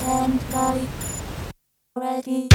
Stand by. Ready.